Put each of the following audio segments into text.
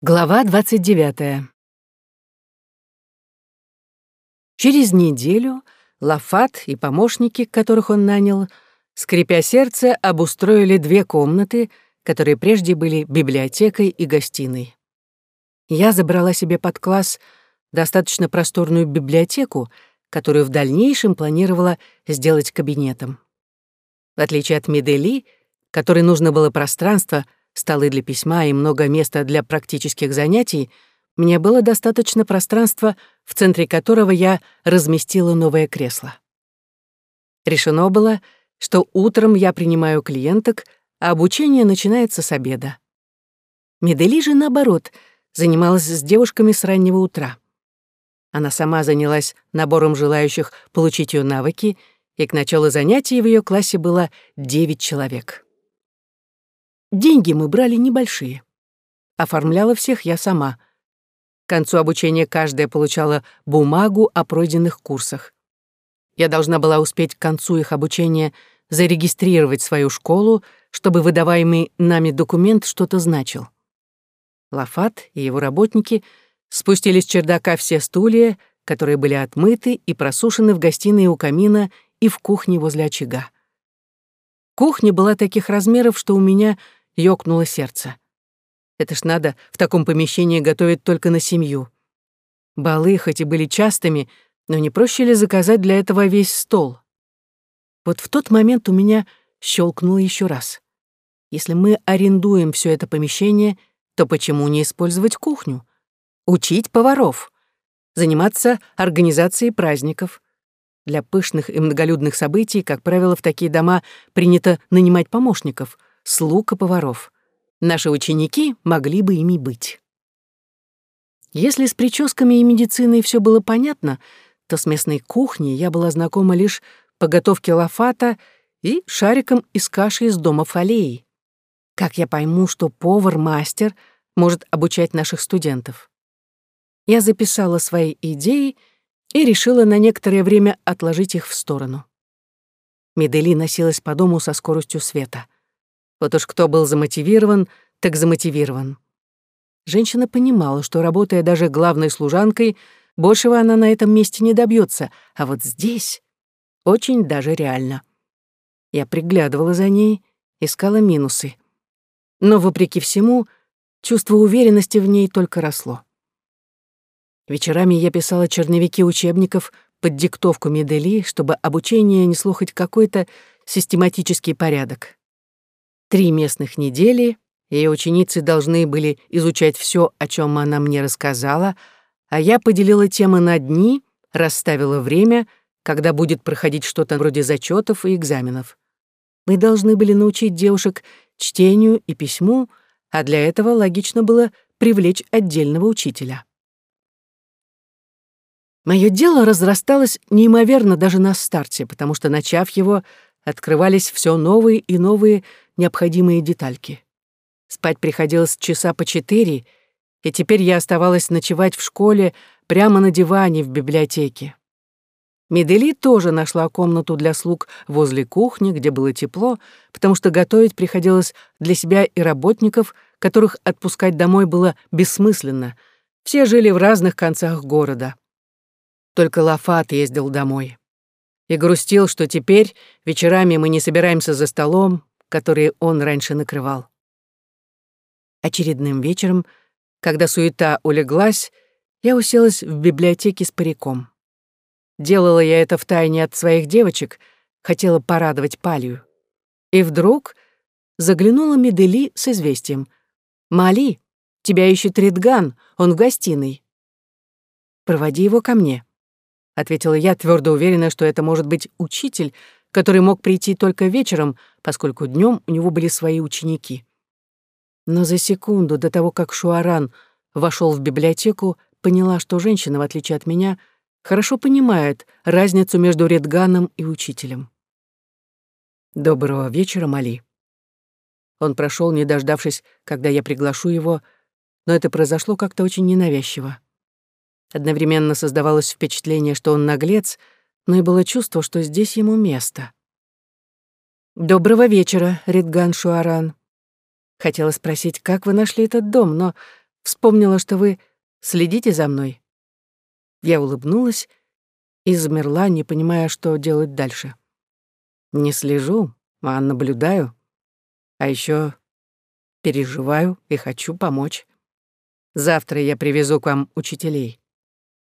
Глава 29. Через неделю Лафат и помощники, которых он нанял, скрипя сердце, обустроили две комнаты, которые прежде были библиотекой и гостиной. Я забрала себе под класс достаточно просторную библиотеку, которую в дальнейшем планировала сделать кабинетом. В отличие от Медели, которой нужно было пространство — столы для письма и много места для практических занятий, мне было достаточно пространства, в центре которого я разместила новое кресло. Решено было, что утром я принимаю клиенток, а обучение начинается с обеда. Медели же, наоборот, занималась с девушками с раннего утра. Она сама занялась набором желающих получить ее навыки, и к началу занятий в ее классе было девять человек. Деньги мы брали небольшие. Оформляла всех я сама. К концу обучения каждая получала бумагу о пройденных курсах. Я должна была успеть к концу их обучения зарегистрировать свою школу, чтобы выдаваемый нами документ что-то значил. Лафат и его работники спустили с чердака все стулья, которые были отмыты и просушены в гостиной у камина и в кухне возле очага. Кухня была таких размеров, что у меня — ёкнуло сердце. Это ж надо в таком помещении готовить только на семью. Балы хоть и были частыми, но не проще ли заказать для этого весь стол? Вот в тот момент у меня щелкнуло еще раз. Если мы арендуем все это помещение, то почему не использовать кухню? Учить поваров, заниматься организацией праздников. Для пышных и многолюдных событий, как правило, в такие дома принято нанимать помощников — слуг и поваров. Наши ученики могли бы ими быть. Если с прическами и медициной все было понятно, то с местной кухней я была знакома лишь по готовке лафата и шариком из каши из дома фалеи. Как я пойму, что повар-мастер может обучать наших студентов? Я записала свои идеи и решила на некоторое время отложить их в сторону. Медели носилась по дому со скоростью света — вот уж кто был замотивирован, так замотивирован. Женщина понимала, что, работая даже главной служанкой, большего она на этом месте не добьется, а вот здесь очень даже реально. Я приглядывала за ней, искала минусы. Но, вопреки всему, чувство уверенности в ней только росло. Вечерами я писала черновики учебников под диктовку Медели, чтобы обучение несло хоть какой-то систематический порядок. Три местных недели, и ученицы должны были изучать все, о чем она мне рассказала, а я поделила темы на дни, расставила время, когда будет проходить что-то вроде зачетов и экзаменов. Мы должны были научить девушек чтению и письму, а для этого логично было привлечь отдельного учителя. Мое дело разрасталось неимоверно даже на старте, потому что, начав его, открывались все новые и новые необходимые детальки. Спать приходилось часа по четыре, и теперь я оставалась ночевать в школе прямо на диване в библиотеке. Медели тоже нашла комнату для слуг возле кухни, где было тепло, потому что готовить приходилось для себя и работников, которых отпускать домой было бессмысленно. Все жили в разных концах города. Только Лафат ездил домой и грустил, что теперь вечерами мы не собираемся за столом, который он раньше накрывал. Очередным вечером, когда суета улеглась, я уселась в библиотеке с париком. Делала я это втайне от своих девочек, хотела порадовать Палию. И вдруг заглянула Медели с известием. «Мали, тебя ищет Ридган, он в гостиной. Проводи его ко мне» ответила я, твердо уверена, что это может быть учитель, который мог прийти только вечером, поскольку днем у него были свои ученики. Но за секунду до того, как Шуаран вошел в библиотеку, поняла, что женщина, в отличие от меня, хорошо понимает разницу между Редганом и учителем. «Доброго вечера, Мали». Он прошел, не дождавшись, когда я приглашу его, но это произошло как-то очень ненавязчиво. Одновременно создавалось впечатление, что он наглец, но и было чувство, что здесь ему место. «Доброго вечера, Ридган Шуаран». Хотела спросить, как вы нашли этот дом, но вспомнила, что вы следите за мной». Я улыбнулась и замерла, не понимая, что делать дальше. Не слежу, а наблюдаю. А еще переживаю и хочу помочь. Завтра я привезу к вам учителей.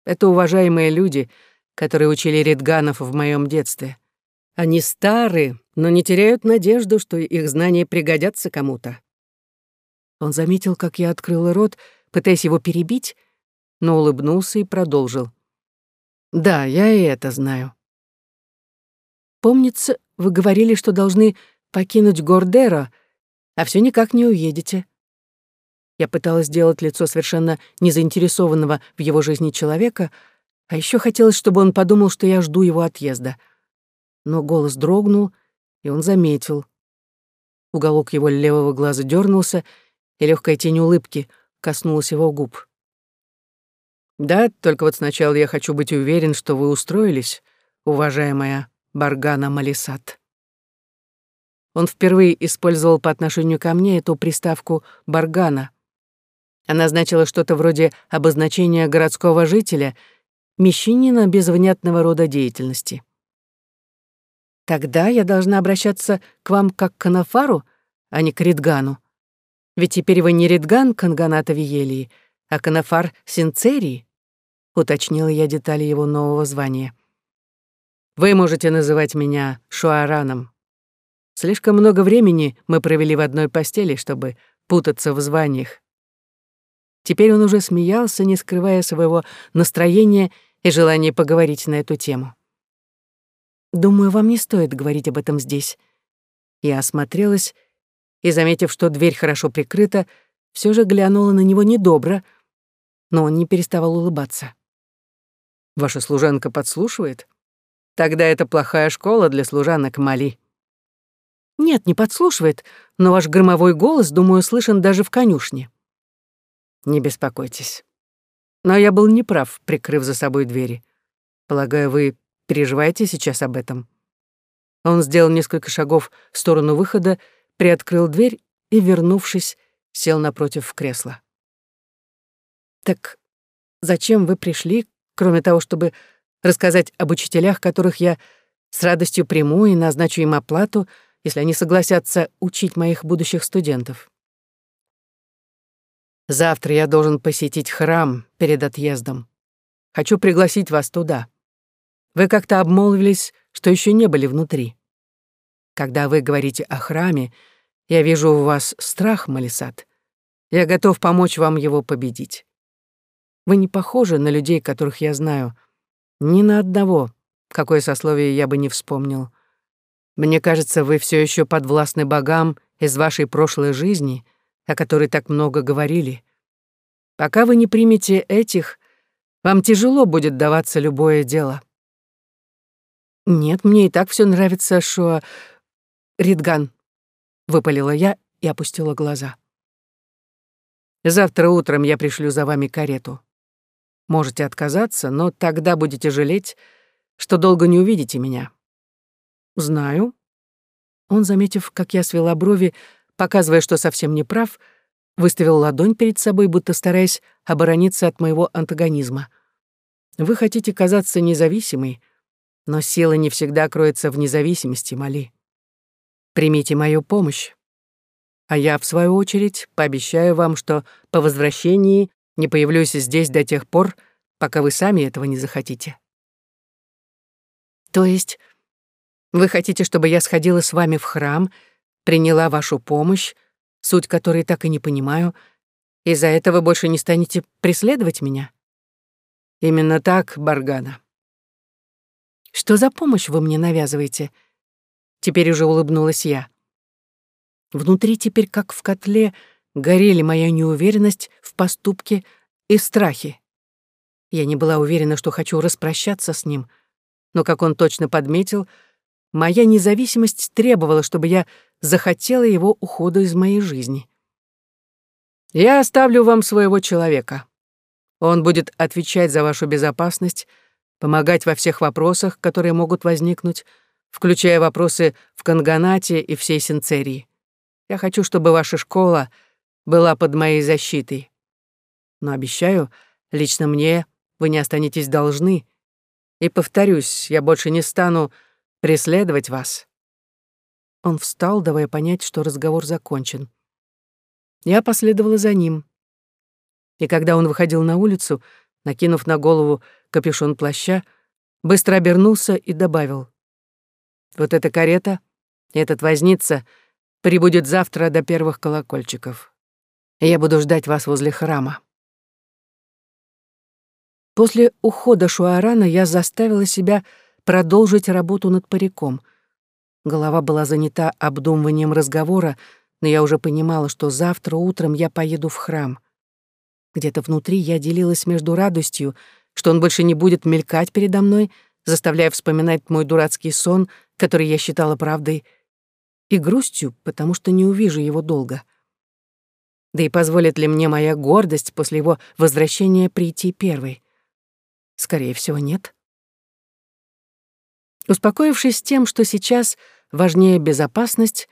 Это уважаемые люди, которые учили редганов в моем детстве. Они старые, но не теряют надежду, что их знания пригодятся кому-то. Он заметил, как я открыла рот, пытаясь его перебить, но улыбнулся и продолжил. «Да, я и это знаю. Помнится, вы говорили, что должны покинуть Гордеро, а все никак не уедете. Я пыталась сделать лицо совершенно незаинтересованного в его жизни человека, а еще хотелось, чтобы он подумал, что я жду его отъезда. Но голос дрогнул, и он заметил. Уголок его левого глаза дернулся, и легкая тень улыбки коснулась его губ. «Да, только вот сначала я хочу быть уверен, что вы устроились, уважаемая Баргана Малисат». Он впервые использовал по отношению ко мне эту приставку «баргана». Она значила что-то вроде обозначения городского жителя, мещанина без внятного рода деятельности. Тогда я должна обращаться к вам как к Анафару, а не к Ридгану. Ведь теперь вы не Ридган Канганата Виелии, а Канафар Синцерии, уточнила я детали его нового звания. Вы можете называть меня Шуараном. Слишком много времени мы провели в одной постели, чтобы путаться в званиях. Теперь он уже смеялся, не скрывая своего настроения и желания поговорить на эту тему. «Думаю, вам не стоит говорить об этом здесь». Я осмотрелась и, заметив, что дверь хорошо прикрыта, все же глянула на него недобро, но он не переставал улыбаться. «Ваша служанка подслушивает? Тогда это плохая школа для служанок Мали». Нет, не подслушивает, но ваш громовой голос, думаю, слышен даже в конюшне. Не беспокойтесь. Но я был неправ, прикрыв за собой двери. Полагаю, вы переживаете сейчас об этом. Он сделал несколько шагов в сторону выхода, приоткрыл дверь и, вернувшись, сел напротив кресла. «Так зачем вы пришли, кроме того, чтобы рассказать об учителях, которых я с радостью приму и назначу им оплату, — если они согласятся учить моих будущих студентов. Завтра я должен посетить храм перед отъездом. Хочу пригласить вас туда. Вы как-то обмолвились, что еще не были внутри. Когда вы говорите о храме, я вижу у вас страх, Малисат. Я готов помочь вам его победить. Вы не похожи на людей, которых я знаю. Ни на одного, какое сословие я бы не вспомнил. Мне кажется, вы все еще подвластны богам из вашей прошлой жизни, о которой так много говорили. Пока вы не примете этих, вам тяжело будет даваться любое дело. Нет, мне и так все нравится, что... Ридган, выпалила я и опустила глаза. Завтра утром я пришлю за вами карету. Можете отказаться, но тогда будете жалеть, что долго не увидите меня. «Знаю». Он, заметив, как я свела брови, показывая, что совсем не прав, выставил ладонь перед собой, будто стараясь оборониться от моего антагонизма. «Вы хотите казаться независимой, но сила не всегда кроется в независимости, Мали. Примите мою помощь. А я, в свою очередь, пообещаю вам, что по возвращении не появлюсь здесь до тех пор, пока вы сами этого не захотите». «То есть вы хотите, чтобы я сходила с вами в храм, приняла вашу помощь, суть которой так и не понимаю, и за это вы больше не станете преследовать меня? Именно так, Баргана. Что за помощь вы мне навязываете? Теперь уже улыбнулась я. Внутри теперь, как в котле, горели моя неуверенность в поступке и страхи. Я не была уверена, что хочу распрощаться с ним, но, как он точно подметил, — Моя независимость требовала, чтобы я захотела его ухода из моей жизни. Я оставлю вам своего человека. Он будет отвечать за вашу безопасность, помогать во всех вопросах, которые могут возникнуть, включая вопросы в Канганате и всей Синцерии. Я хочу, чтобы ваша школа была под моей защитой. Но обещаю, лично мне вы не останетесь должны. И повторюсь, я больше не стану преследовать вас». Он встал, давая понять, что разговор закончен. Я последовала за ним. И когда он выходил на улицу, накинув на голову капюшон плаща, быстро обернулся и добавил. «Вот эта карета, этот возница прибудет завтра до первых колокольчиков. Я буду ждать вас возле храма». После ухода Шуарана я заставила себя продолжить работу над париком. Голова была занята обдумыванием разговора, но я уже понимала, что завтра утром я поеду в храм. Где-то внутри я делилась между радостью, что он больше не будет мелькать передо мной, заставляя вспоминать мой дурацкий сон, который я считала правдой, и грустью, потому что не увижу его долго. Да и позволит ли мне моя гордость после его возвращения прийти первой? Скорее всего, нет. Успокоившись тем, что сейчас важнее безопасность,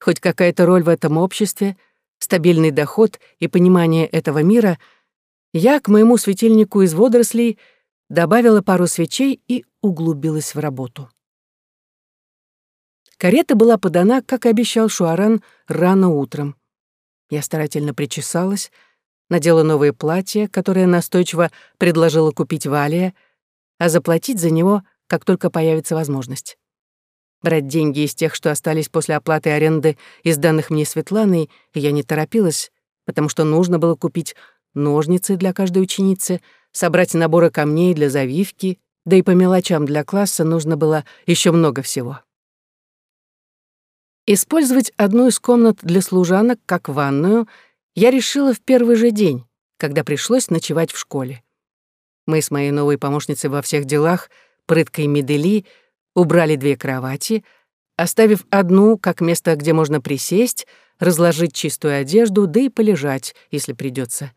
хоть какая-то роль в этом обществе, стабильный доход и понимание этого мира, я к моему светильнику из водорослей добавила пару свечей и углубилась в работу. Карета была подана, как и обещал Шуаран, рано утром. Я старательно причесалась, надела новое платье, которое настойчиво предложила купить Валия, а заплатить за него, как только появится возможность. Брать деньги из тех, что остались после оплаты аренды из данных мне Светланой, я не торопилась, потому что нужно было купить ножницы для каждой ученицы, собрать наборы камней для завивки, да и по мелочам для класса нужно было еще много всего. Использовать одну из комнат для служанок как ванную — я решила в первый же день, когда пришлось ночевать в школе. Мы с моей новой помощницей во всех делах, прыткой Медели, убрали две кровати, оставив одну как место, где можно присесть, разложить чистую одежду, да и полежать, если придется.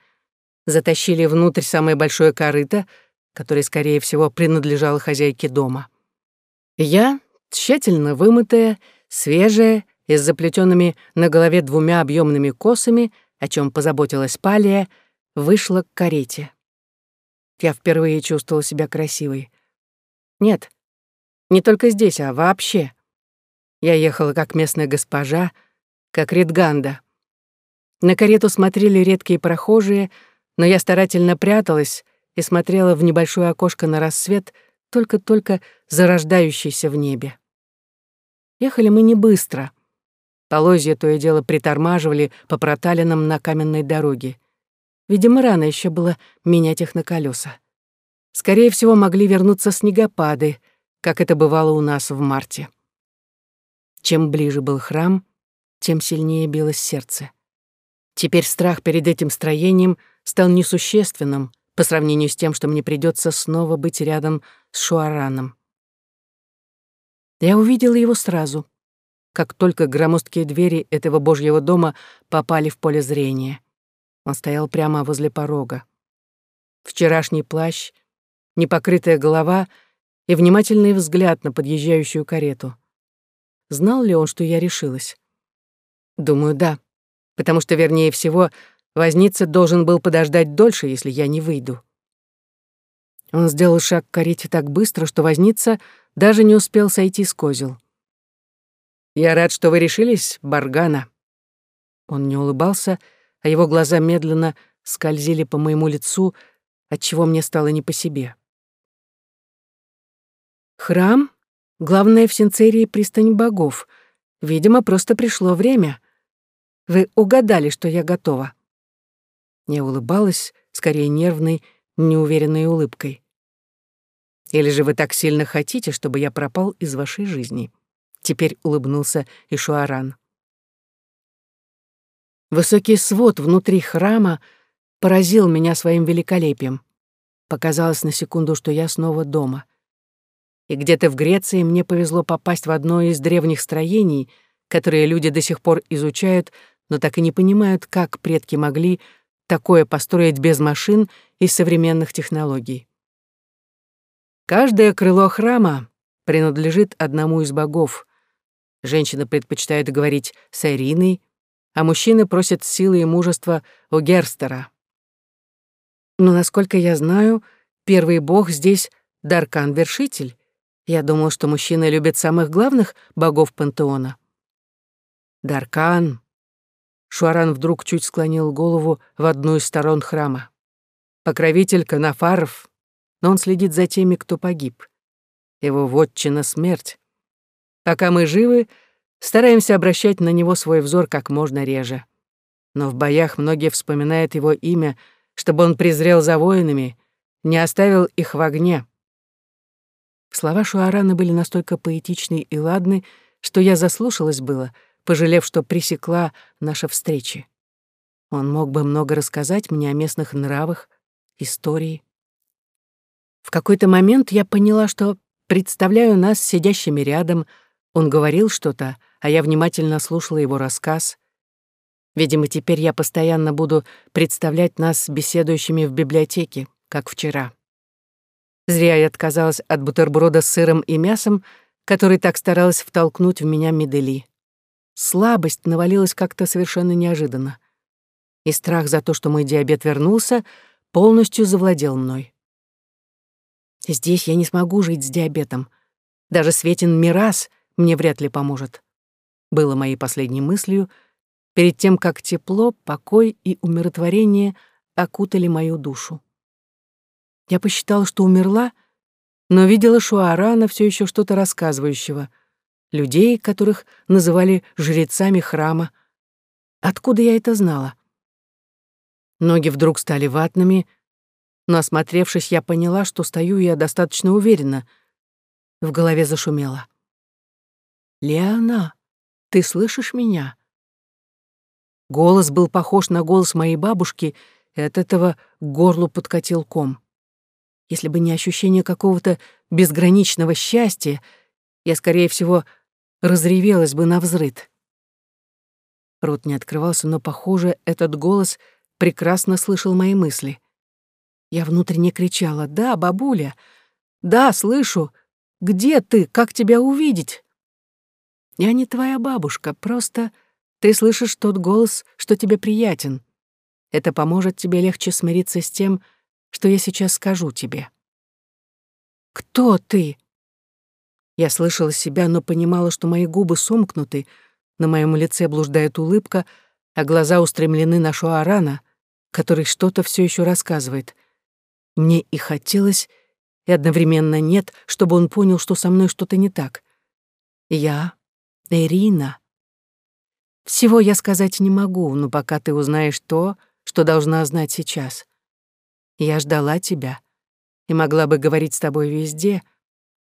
Затащили внутрь самое большое корыто, которое, скорее всего, принадлежало хозяйке дома. Я, тщательно вымытая, свежая и с заплетенными на голове двумя объемными косами, о чем позаботилась Палия, вышла к карете. Я впервые чувствовала себя красивой. Нет, не только здесь, а вообще. Я ехала как местная госпожа, как Редганда. На карету смотрели редкие прохожие, но я старательно пряталась и смотрела в небольшое окошко на рассвет, только-только зарождающийся в небе. Ехали мы не быстро — Полозья то и дело притормаживали по проталинам на каменной дороге. Видимо, рано еще было менять их на колеса. Скорее всего, могли вернуться снегопады, как это бывало у нас в марте. Чем ближе был храм, тем сильнее билось сердце. Теперь страх перед этим строением стал несущественным по сравнению с тем, что мне придется снова быть рядом с Шуараном. Я увидела его сразу как только громоздкие двери этого божьего дома попали в поле зрения. Он стоял прямо возле порога. Вчерашний плащ, непокрытая голова и внимательный взгляд на подъезжающую карету. Знал ли он, что я решилась? Думаю, да, потому что, вернее всего, возница должен был подождать дольше, если я не выйду. Он сделал шаг к карете так быстро, что возница даже не успел сойти с козел. «Я рад, что вы решились, Баргана». Он не улыбался, а его глаза медленно скользили по моему лицу, отчего мне стало не по себе. «Храм — главная в Синцерии пристань богов. Видимо, просто пришло время. Вы угадали, что я готова». Я улыбалась, скорее нервной, неуверенной улыбкой. «Или же вы так сильно хотите, чтобы я пропал из вашей жизни?» Теперь улыбнулся Ишуаран. Высокий свод внутри храма поразил меня своим великолепием. Показалось на секунду, что я снова дома. И где-то в Греции мне повезло попасть в одно из древних строений, которые люди до сих пор изучают, но так и не понимают, как предки могли такое построить без машин и современных технологий. Каждое крыло храма принадлежит одному из богов, Женщина предпочитает говорить с Ириной, а мужчины просят силы и мужества у Герстера. Но, насколько я знаю, первый бог здесь — Даркан-вершитель. Я думал, что мужчины любят самых главных богов пантеона. Даркан. Шуаран вдруг чуть склонил голову в одну из сторон храма. Покровитель Канафаров, но он следит за теми, кто погиб. Его вотчина — смерть. Пока мы живы, стараемся обращать на него свой взор как можно реже. Но в боях многие вспоминают его имя, чтобы он презрел за воинами, не оставил их в огне. Слова Шуарана были настолько поэтичны и ладны, что я заслушалась было, пожалев, что пресекла наши встречи. Он мог бы много рассказать мне о местных нравах, истории. В какой-то момент я поняла, что представляю нас сидящими рядом, он говорил что-то, а я внимательно слушала его рассказ. Видимо, теперь я постоянно буду представлять нас беседующими в библиотеке, как вчера. Зря я отказалась от бутерброда с сыром и мясом, который так старалась втолкнуть в меня Медели. Слабость навалилась как-то совершенно неожиданно. И страх за то, что мой диабет вернулся, полностью завладел мной. Здесь я не смогу жить с диабетом. Даже Светин Мирас мне вряд ли поможет. Было моей последней мыслью перед тем, как тепло, покой и умиротворение окутали мою душу. Я посчитала, что умерла, но видела Шуарана все еще что-то рассказывающего, людей, которых называли жрецами храма. Откуда я это знала? Ноги вдруг стали ватными, но, осмотревшись, я поняла, что стою я достаточно уверенно. В голове зашумело. «Леона, ты слышишь меня?» Голос был похож на голос моей бабушки, и от этого к горлу подкатил ком. Если бы не ощущение какого-то безграничного счастья, я, скорее всего, разревелась бы на взрыд. Рот не открывался, но, похоже, этот голос прекрасно слышал мои мысли. Я внутренне кричала «Да, бабуля! Да, слышу! Где ты? Как тебя увидеть?» «Я не твоя бабушка, просто ты слышишь тот голос, что тебе приятен. Это поможет тебе легче смириться с тем, что я сейчас скажу тебе. «Кто ты?» Я слышала себя, но понимала, что мои губы сомкнуты, на моем лице блуждает улыбка, а глаза устремлены на Шуарана, который что-то все еще рассказывает. Мне и хотелось, и одновременно нет, чтобы он понял, что со мной что-то не так. Я — Ирина. Всего я сказать не могу, но пока ты узнаешь то, что должна знать сейчас. Я ждала тебя и могла бы говорить с тобой везде,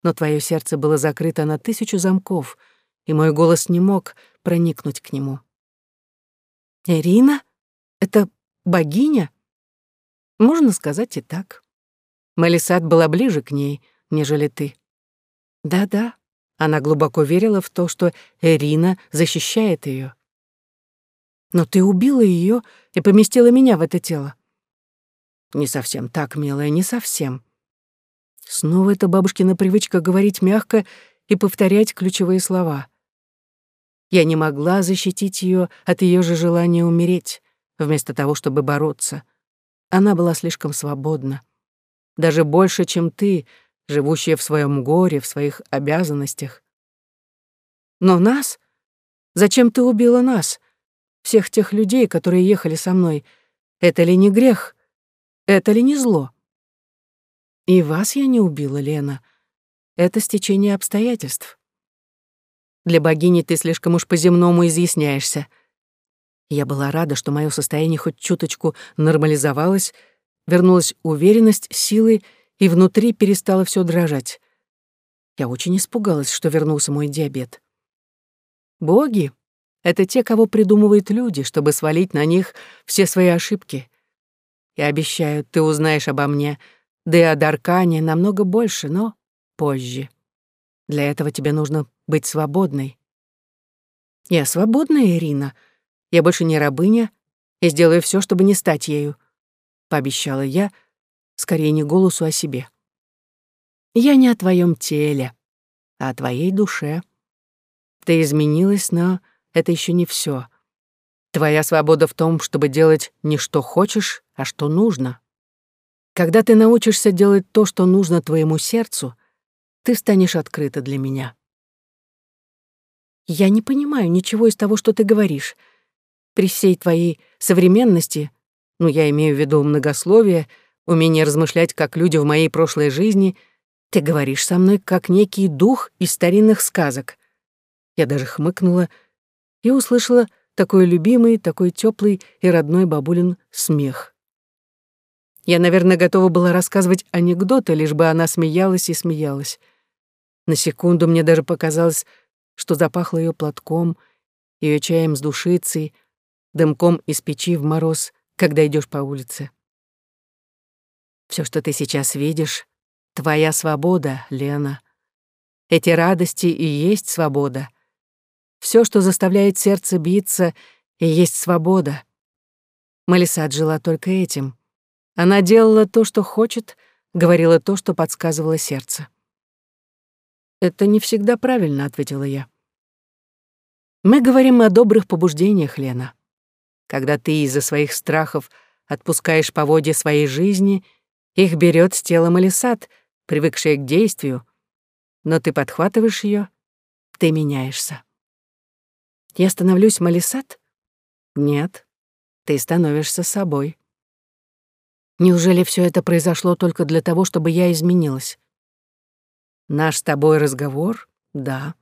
но твое сердце было закрыто на тысячу замков, и мой голос не мог проникнуть к нему. «Ирина? Это богиня?» Можно сказать и так. Малисат была ближе к ней, нежели ты. Да-да, она глубоко верила в то, что Ирина защищает ее. Но ты убила ее и поместила меня в это тело. Не совсем так, милая, не совсем. Снова эта бабушкина привычка говорить мягко и повторять ключевые слова. Я не могла защитить ее от ее же желания умереть, вместо того, чтобы бороться. Она была слишком свободна. Даже больше, чем ты, живущая в своем горе, в своих обязанностях. Но нас? Зачем ты убила нас? Всех тех людей, которые ехали со мной. Это ли не грех? Это ли не зло? И вас я не убила, Лена. Это стечение обстоятельств. Для богини ты слишком уж по-земному изъясняешься. Я была рада, что мое состояние хоть чуточку нормализовалось, вернулась уверенность, силы, и внутри перестало все дрожать. Я очень испугалась, что вернулся мой диабет. Боги — это те, кого придумывают люди, чтобы свалить на них все свои ошибки. Я обещаю, ты узнаешь обо мне, да и о Даркане намного больше, но позже. Для этого тебе нужно быть свободной. Я свободная, Ирина. Я больше не рабыня и сделаю все, чтобы не стать ею, пообещала я, скорее не голосу о себе. Я не о твоем теле, а о твоей душе. Ты изменилась, но это еще не все. Твоя свобода в том, чтобы делать не что хочешь, а что нужно. Когда ты научишься делать то, что нужно твоему сердцу, ты станешь открыта для меня. Я не понимаю ничего из того, что ты говоришь. При всей твоей современности, ну, я имею в виду многословие, умение размышлять, как люди в моей прошлой жизни, ты говоришь со мной, как некий дух из старинных сказок. Я даже хмыкнула и услышала такой любимый, такой теплый и родной бабулин смех. Я, наверное, готова была рассказывать анекдоты, лишь бы она смеялась и смеялась. На секунду мне даже показалось, что запахло ее платком, ее чаем с душицей, дымком из печи в мороз, когда идешь по улице. Все, что ты сейчас видишь, — твоя свобода, Лена. Эти радости и есть свобода. Все, что заставляет сердце биться, и есть свобода. Малисат жила только этим. Она делала то, что хочет, говорила то, что подсказывало сердце. «Это не всегда правильно», — ответила я. «Мы говорим о добрых побуждениях, Лена. Когда ты из-за своих страхов отпускаешь по воде своей жизни, их берет с тела Малисат, привыкшая к действию, но ты подхватываешь ее, ты меняешься. Я становлюсь Малисат? Нет, ты становишься собой. Неужели все это произошло только для того, чтобы я изменилась? Наш с тобой разговор? Да.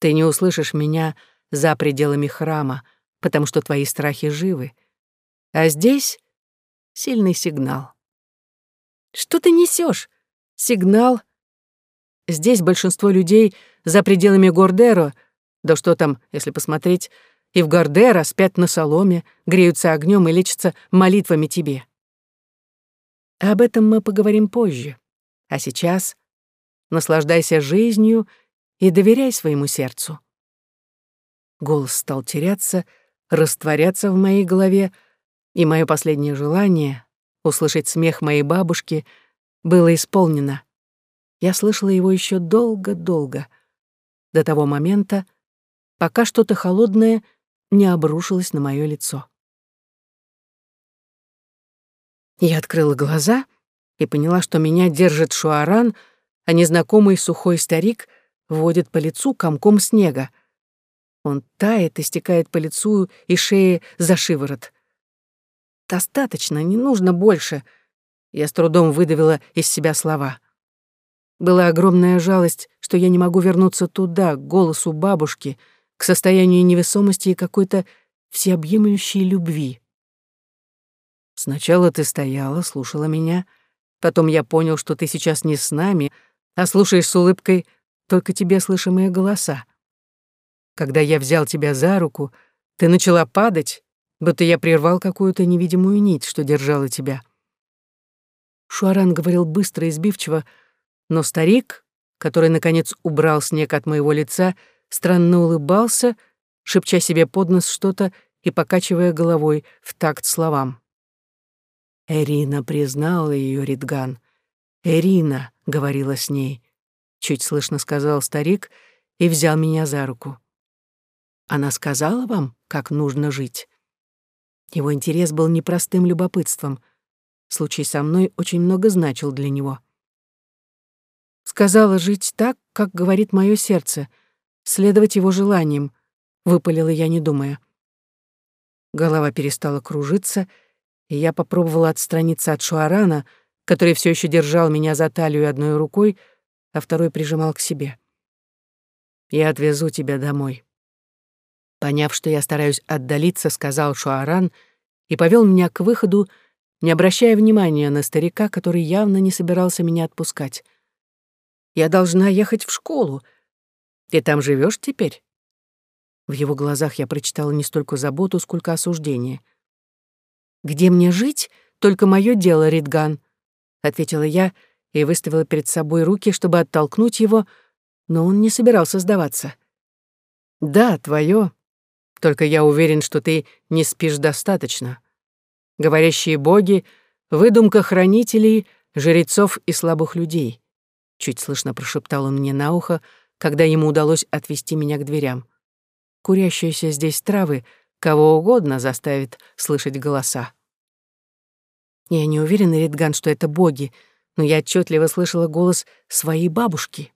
Ты не услышишь меня за пределами храма, потому что твои страхи живы. А здесь сильный сигнал. Что ты несешь? Сигнал? Здесь большинство людей за пределами Гордеро, да что там, если посмотреть, и в Гордеро спят на соломе, греются огнем и лечатся молитвами тебе. Об этом мы поговорим позже. А сейчас наслаждайся жизнью и доверяй своему сердцу. Голос стал теряться, растворяться в моей голове, и мое последнее желание — услышать смех моей бабушки — было исполнено. Я слышала его еще долго-долго, до того момента, пока что-то холодное не обрушилось на мое лицо. Я открыла глаза и поняла, что меня держит шуаран — а незнакомый сухой старик водит по лицу комком снега. Он тает и стекает по лицу и шее за шиворот. «Достаточно, не нужно больше», — я с трудом выдавила из себя слова. Была огромная жалость, что я не могу вернуться туда, к голосу бабушки, к состоянию невесомости и какой-то всеобъемлющей любви. Сначала ты стояла, слушала меня, потом я понял, что ты сейчас не с нами, а слушаешь с улыбкой только тебе слышимые голоса. Когда я взял тебя за руку, ты начала падать, будто я прервал какую-то невидимую нить, что держала тебя. Шуаран говорил быстро и сбивчиво, но старик, который, наконец, убрал снег от моего лица, странно улыбался, шепча себе под нос что-то и покачивая головой в такт словам. Эрина признала ее Ридган. Эрина говорила с ней, чуть слышно сказал старик и взял меня за руку. Она сказала вам, как нужно жить. Его интерес был непростым любопытством. Случай со мной очень много значил для него. Сказала жить так, как говорит мое сердце, следовать его желаниям, выпалила я, не думая. Голова перестала кружиться, и я попробовала отстраниться от Шуарана, который все еще держал меня за талию одной рукой, а второй прижимал к себе. «Я отвезу тебя домой». Поняв, что я стараюсь отдалиться, сказал Шуаран и повел меня к выходу, не обращая внимания на старика, который явно не собирался меня отпускать. «Я должна ехать в школу. Ты там живешь теперь?» В его глазах я прочитала не столько заботу, сколько осуждение. «Где мне жить? Только мое дело, Ридган», ответила я и выставила перед собой руки, чтобы оттолкнуть его, но он не собирался сдаваться. «Да, твое. Только я уверен, что ты не спишь достаточно. Говорящие боги — выдумка хранителей, жрецов и слабых людей», — чуть слышно прошептал он мне на ухо, когда ему удалось отвести меня к дверям. Курящиеся здесь травы кого угодно заставит слышать голоса. Я не уверена, Ридган, что это боги, но я отчетливо слышала голос своей бабушки.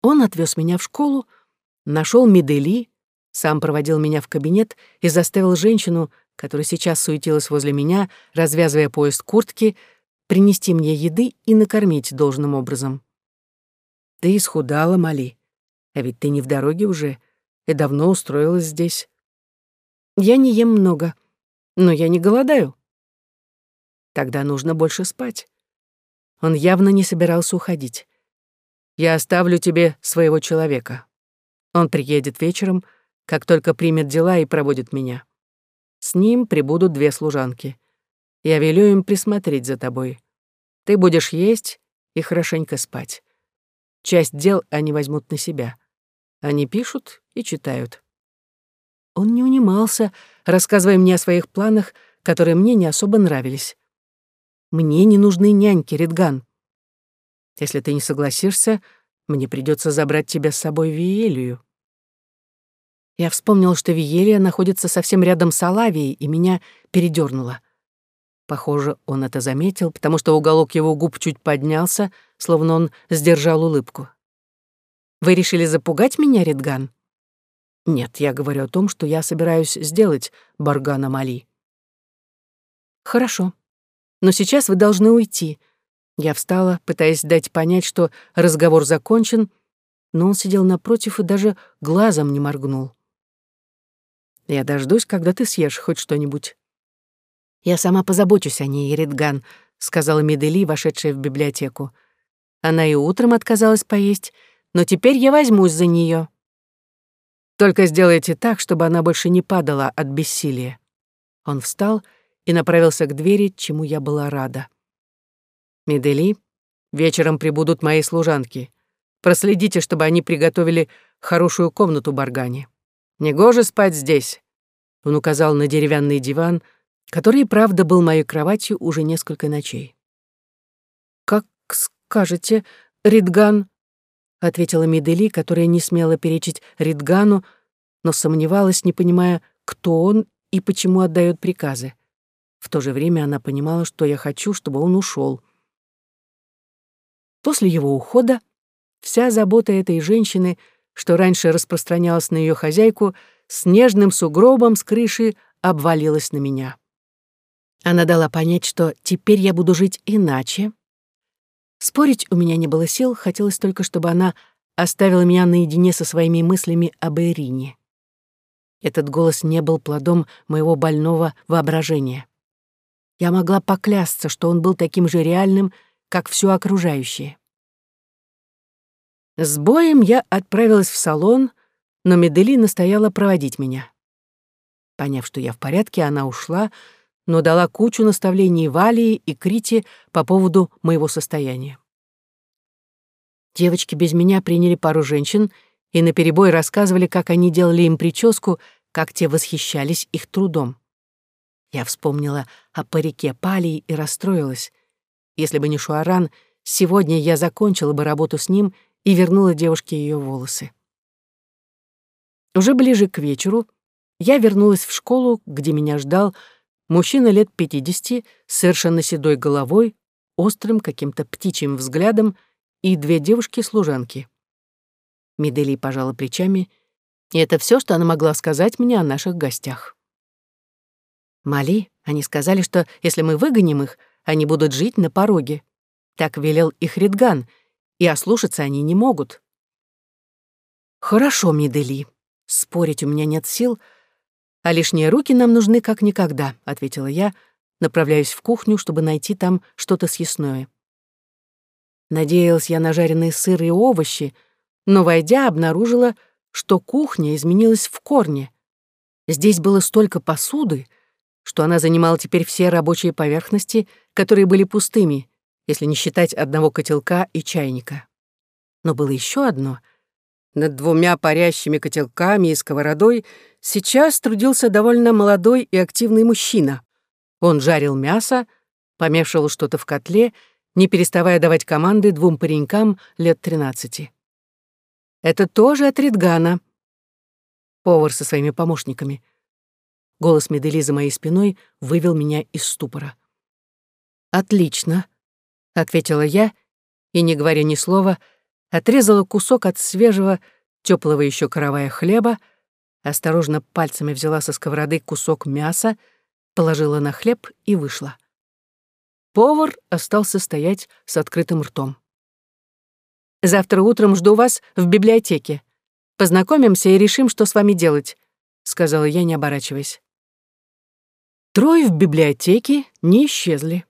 Он отвез меня в школу, нашел Медели, сам проводил меня в кабинет и заставил женщину, которая сейчас суетилась возле меня, развязывая пояс куртки, принести мне еды и накормить должным образом. Ты исхудала, Мали. А ведь ты не в дороге уже и давно устроилась здесь. Я не ем много, но я не голодаю. Тогда нужно больше спать. Он явно не собирался уходить. Я оставлю тебе своего человека. Он приедет вечером, как только примет дела и проводит меня. С ним прибудут две служанки. Я велю им присмотреть за тобой. Ты будешь есть и хорошенько спать. Часть дел они возьмут на себя. Они пишут и читают. Он не унимался, рассказывая мне о своих планах, которые мне не особо нравились. Мне не нужны няньки, Ридган. Если ты не согласишься, мне придется забрать тебя с собой в Виелию. Я вспомнил, что Виелия находится совсем рядом с Алавией, и меня передёрнуло. Похоже, он это заметил, потому что уголок его губ чуть поднялся, словно он сдержал улыбку. «Вы решили запугать меня, Ридган?» «Нет, я говорю о том, что я собираюсь сделать, Баргана Мали». «Хорошо. Но сейчас вы должны уйти». Я встала, пытаясь дать понять, что разговор закончен, но он сидел напротив и даже глазом не моргнул. Я дождусь, когда ты съешь хоть что-нибудь. Я сама позабочусь о ней, Ридган, сказала Медели, вошедшая в библиотеку. Она и утром отказалась поесть, но теперь я возьмусь за нее. Только сделайте так, чтобы она больше не падала от бессилия. Он встал и направился к двери, чему я была рада. Медели, вечером прибудут мои служанки. Проследите, чтобы они приготовили хорошую комнату Баргане. Негоже спать здесь. Он указал на деревянный диван, который, правда, был моей кроватью уже несколько ночей. «Как скажете, Ридган», — ответила Медели, которая не смела перечить Ридгану, но сомневалась, не понимая, кто он и почему отдает приказы. В то же время она понимала, что я хочу, чтобы он ушел. После его ухода вся забота этой женщины — что раньше распространялось на ее хозяйку, снежным сугробом с крыши обвалилась на меня. Она дала понять, что теперь я буду жить иначе. Спорить у меня не было сил, хотелось только, чтобы она оставила меня наедине со своими мыслями об Ирине. Этот голос не был плодом моего больного воображения. Я могла поклясться, что он был таким же реальным, как все окружающее. С боем я отправилась в салон, но Медели настояла проводить меня. Поняв, что я в порядке, она ушла, но дала кучу наставлений Валии и Крите по поводу моего состояния. Девочки без меня приняли пару женщин и наперебой рассказывали, как они делали им прическу, как те восхищались их трудом. Я вспомнила о парике Палии и расстроилась. Если бы не Шуаран, сегодня я закончила бы работу с ним — и вернула девушке ее волосы. Уже ближе к вечеру я вернулась в школу, где меня ждал мужчина лет пятидесяти с совершенно седой головой, острым каким-то птичьим взглядом и две девушки-служанки. Медели пожала плечами, и это все, что она могла сказать мне о наших гостях. «Мали, они сказали, что если мы выгоним их, они будут жить на пороге. Так велел их Ридган — и ослушаться они не могут. «Хорошо, Медели, спорить у меня нет сил, а лишние руки нам нужны как никогда», — ответила я, направляясь в кухню, чтобы найти там что-то съестное. Надеялась я на жареные сыр и овощи, но, войдя, обнаружила, что кухня изменилась в корне. Здесь было столько посуды, что она занимала теперь все рабочие поверхности, которые были пустыми, если не считать одного котелка и чайника. Но было еще одно. Над двумя парящими котелками и сковородой сейчас трудился довольно молодой и активный мужчина. Он жарил мясо, помешивал что-то в котле, не переставая давать команды двум паренькам лет тринадцати. Это тоже от Ридгана. Повар со своими помощниками. Голос Медели за моей спиной вывел меня из ступора. «Отлично», — ответила я, и, не говоря ни слова, отрезала кусок от свежего, теплого еще каравая хлеба, осторожно пальцами взяла со сковороды кусок мяса, положила на хлеб и вышла. Повар остался стоять с открытым ртом. «Завтра утром жду вас в библиотеке. Познакомимся и решим, что с вами делать», — сказала я, не оборачиваясь. Трое в библиотеке не исчезли.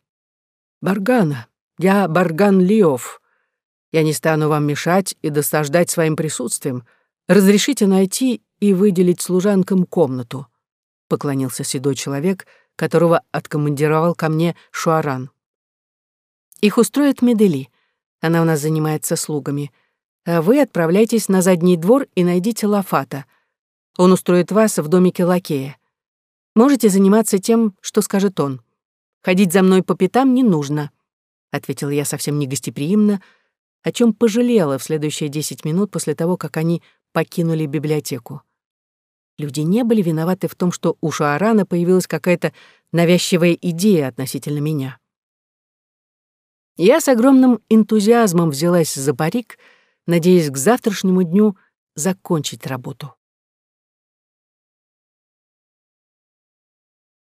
«Баргана, я Барган Лиов. Я не стану вам мешать и досаждать своим присутствием. Разрешите найти и выделить служанкам комнату», — поклонился седой человек, которого откомандировал ко мне Шуаран. «Их устроит Медели. Она у нас занимается слугами. А вы отправляйтесь на задний двор и найдите Лафата. Он устроит вас в домике лакея. Можете заниматься тем, что скажет он. Ходить за мной по пятам не нужно», — ответила я совсем негостеприимно, о чем пожалела в следующие десять минут после того, как они покинули библиотеку. Люди не были виноваты в том, что у Шаарана появилась какая-то навязчивая идея относительно меня. Я с огромным энтузиазмом взялась за парик, надеясь к завтрашнему дню закончить работу.